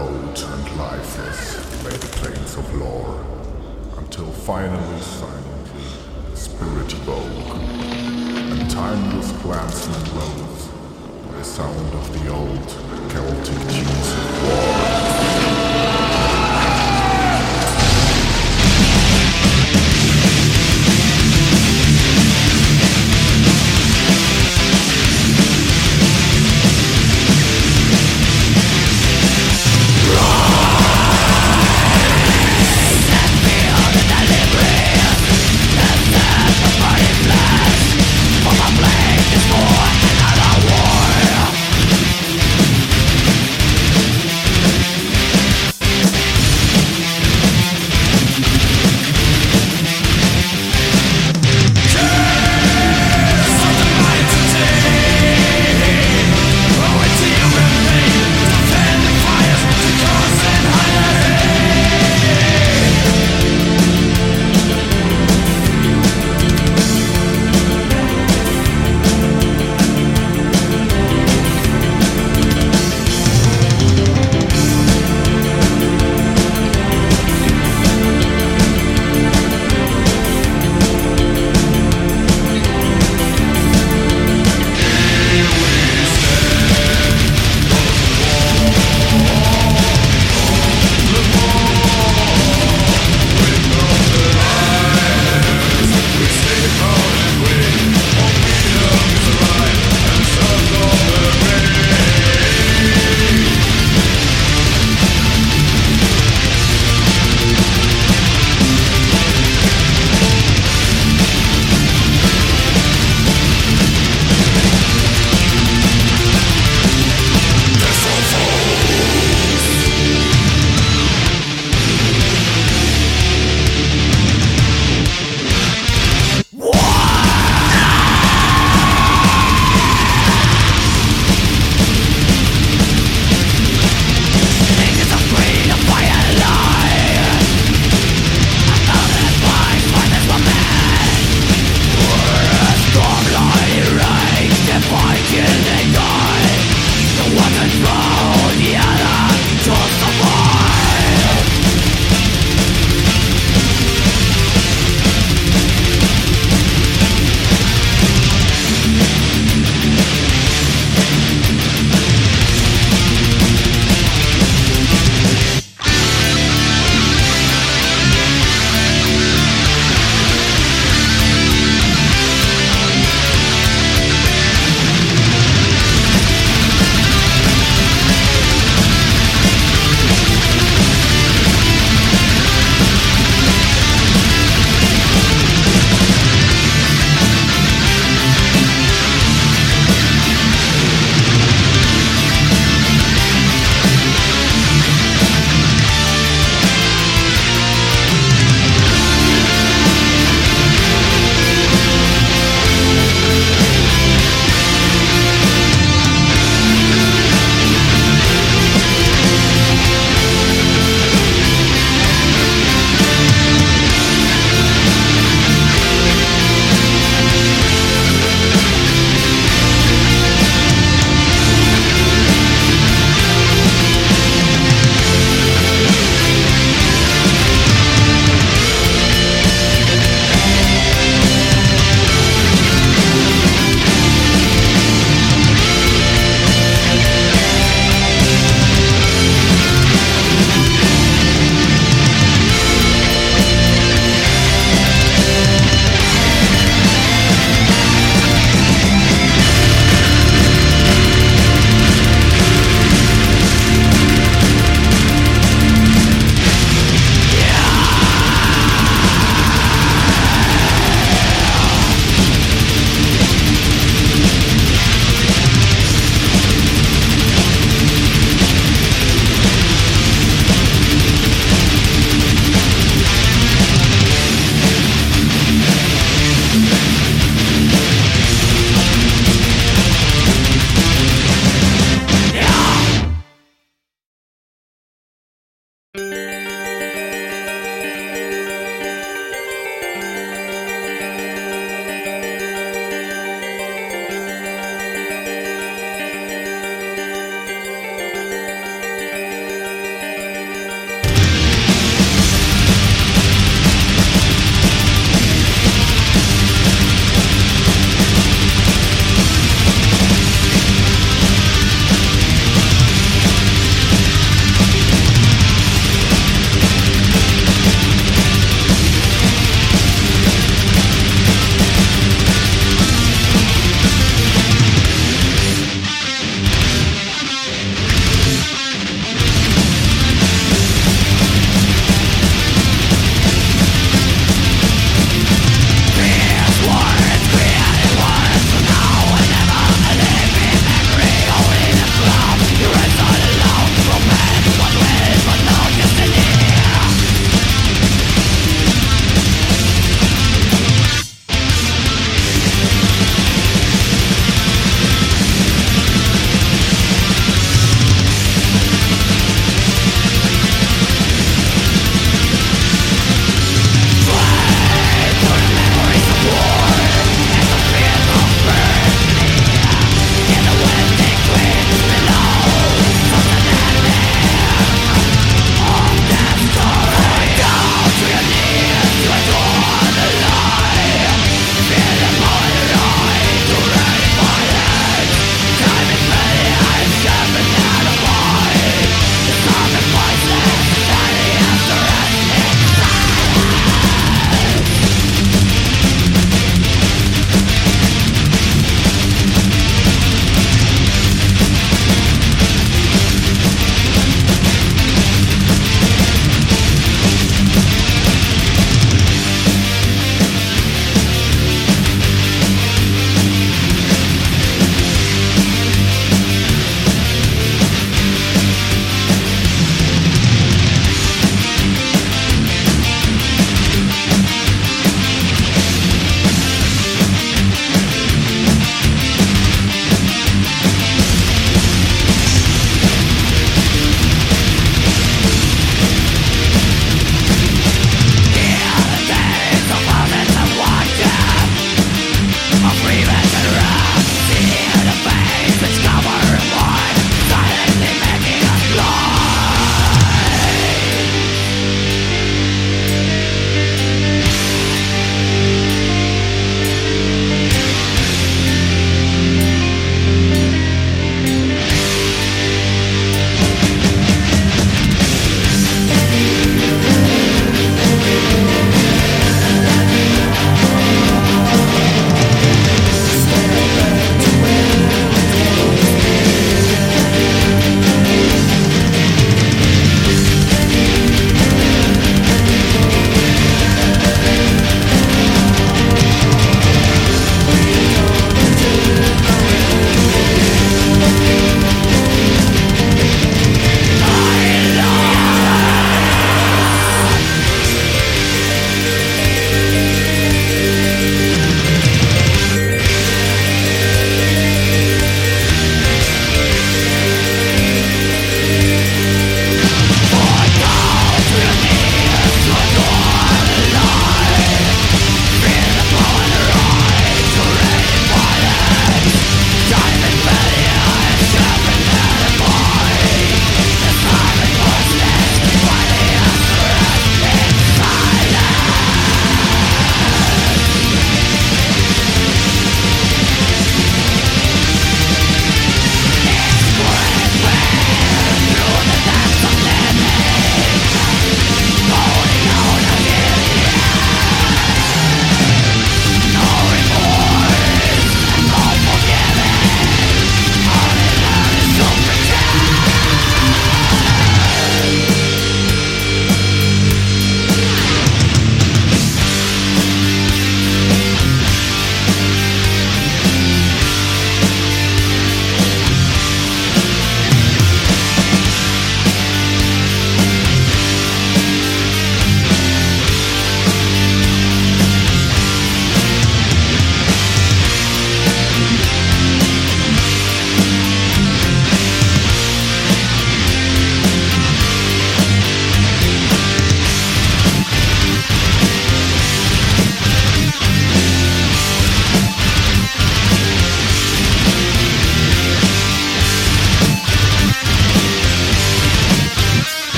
and lifeless lay the plains of lore, until finally, silently, the spirit awoke, and timeless clansmen rose by the sound of the old Celtic tunes of war.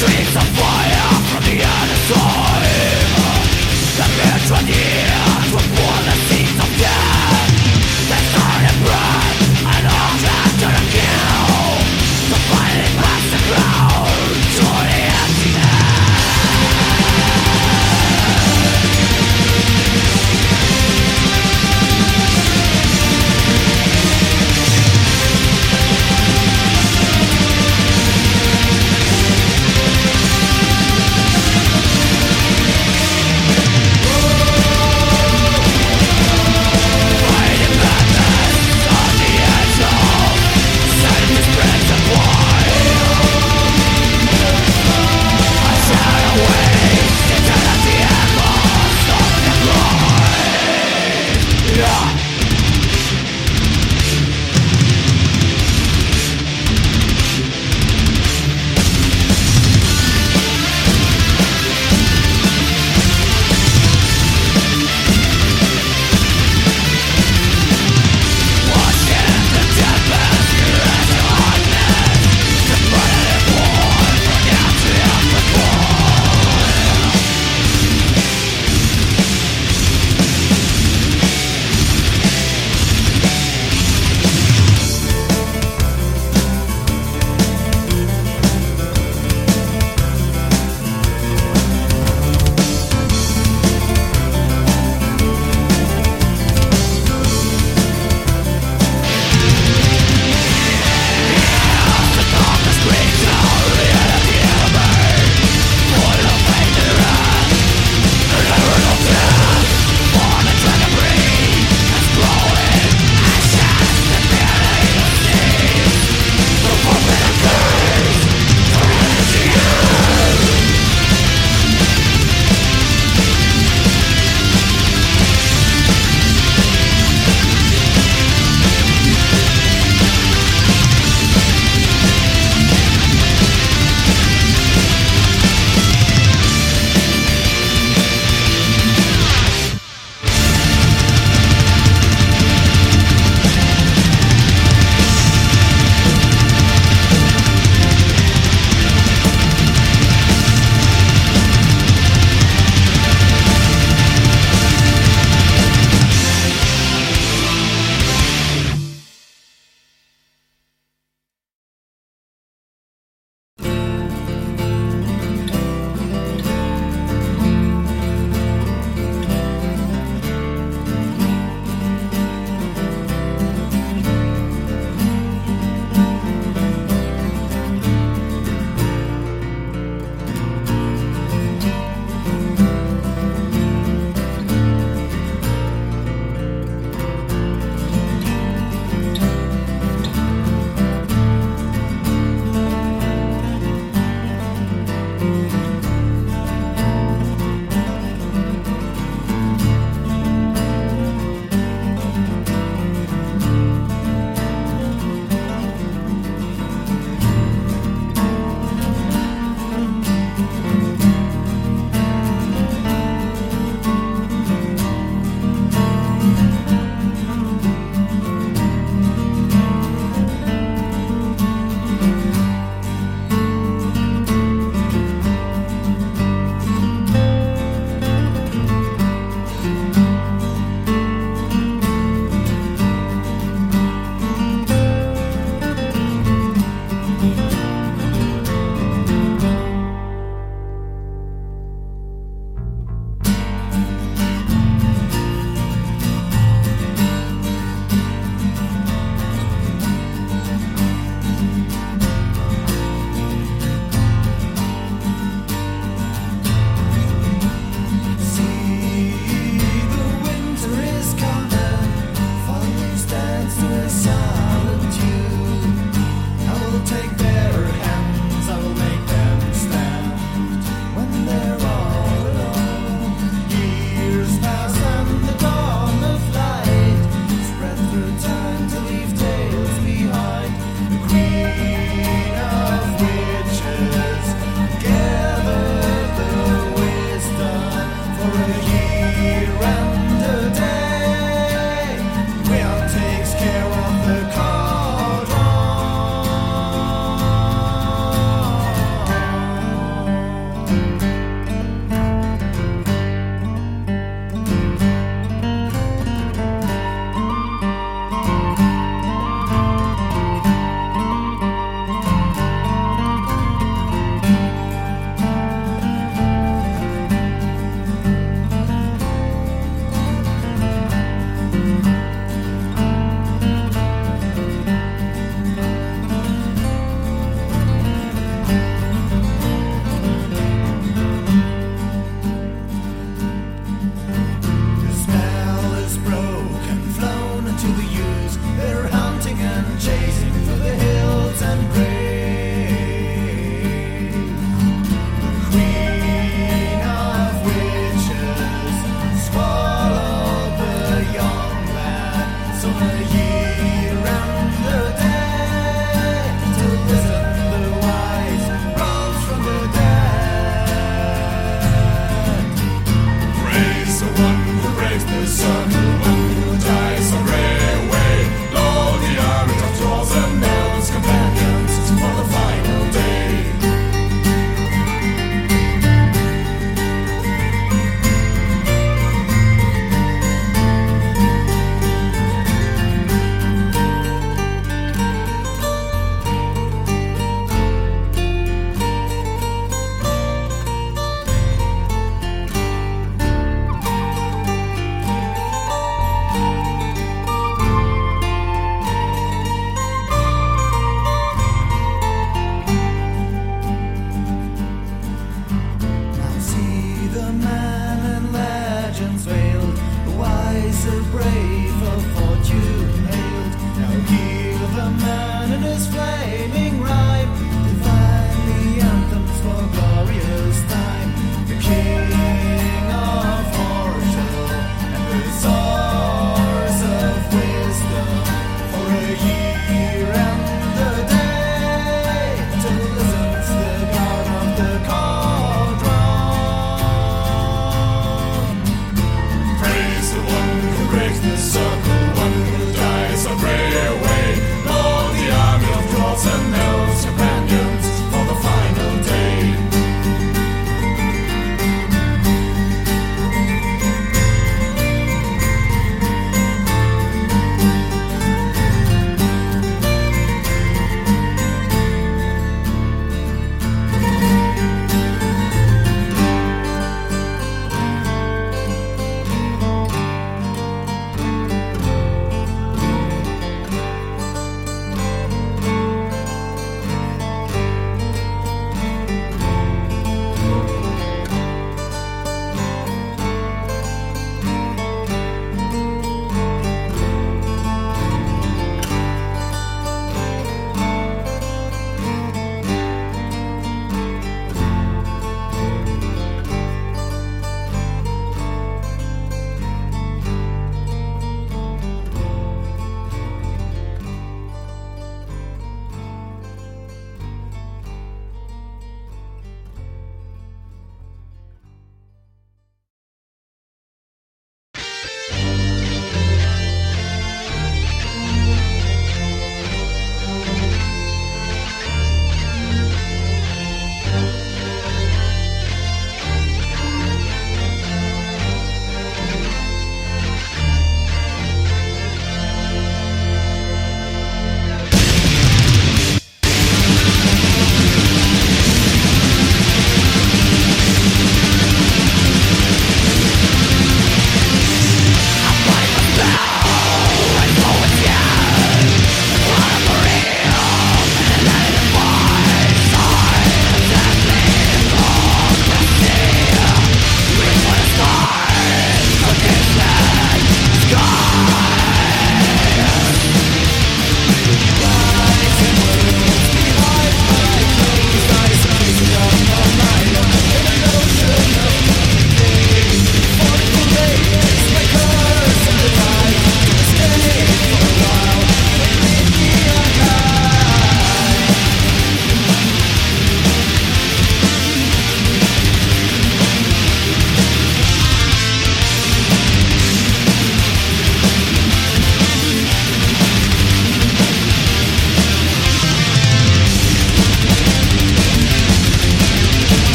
streets of fire from the unassigned. The mutiny.